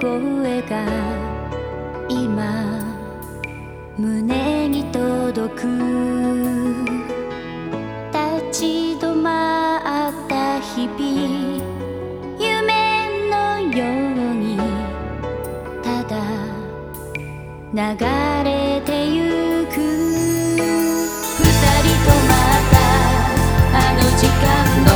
声が今胸に届く。立ち止まった日々夢のようにただ流れてゆく。二人とまたあの時間の